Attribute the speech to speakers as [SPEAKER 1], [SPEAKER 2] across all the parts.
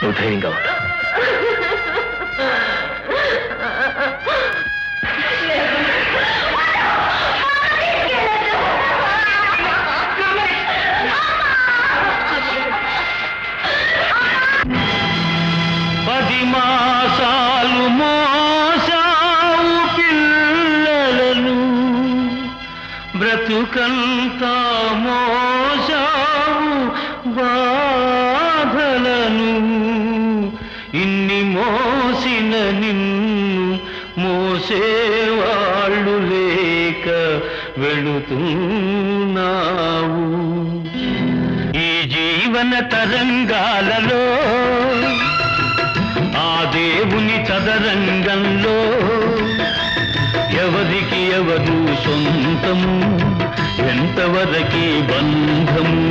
[SPEAKER 1] నువ్వు ధైర్యంగా ఉంటా
[SPEAKER 2] పది మాసాలు మోసావు పిల్లలను బ్రతుకంతా మోసిన నిన్ను మోసేవాళ్ళు లేక వెళుతున్నావు. ఈ జీవన తరంగాలలో ఆ దేవుని చదరంగంలో ఎవరికి ఎవరు సొంతము ఎంతవరకి బంధము?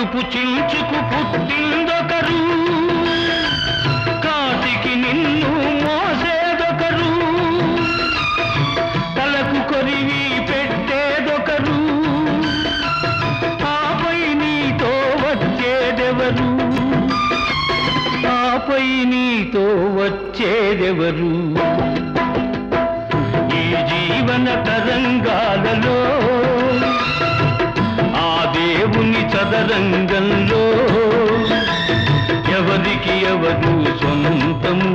[SPEAKER 2] కడుపు చించుకు పుట్టిందొకరు. కాటికి నిన్ను మోసేదొకరు. తలకు కొరివి పెట్టేదొకరు. ఆపై నీతో వచ్చేదెవరు? ఆపై నీతో వచ్చేదెవరు? ఈ జీవన తరంగాలలో పాదరంగంలో ఎవరికి ఎవరు సొంతము?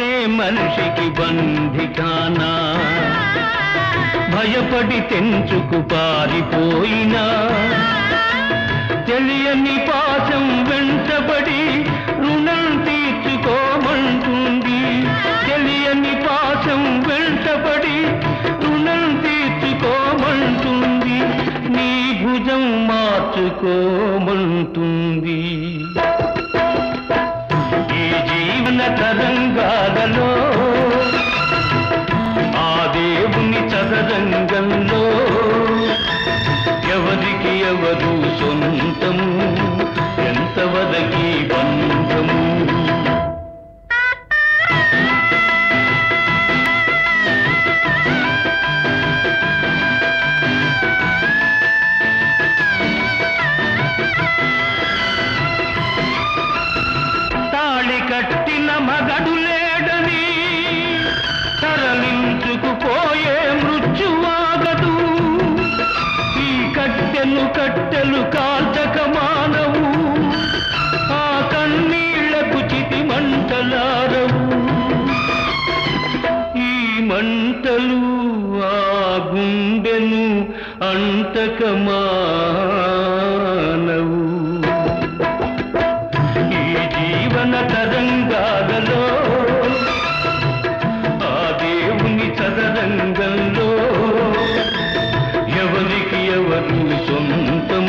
[SPEAKER 2] మమతే మనిషికి బంధికానా భయపడి తెంచుకు పారిపోయినా? తెలియని పాశం వెంటబడి రుణం తీర్చుకోమంటుంది. తెలియని పాశం వెంటబడి రుణం తీర్చుకోమంటుంది. నీ భుజం మార్చుకోమంటుంది. రంగంలో ఎవరికి ఎవరు సొంతము? ఎంతవరకి బంధము? తాళి కట్టిన అంటక మానవు ఈ జీవన తరంగాలలో ఆ దేవుని చదరంగంలో ఎవరికి ఎవరు సొంతం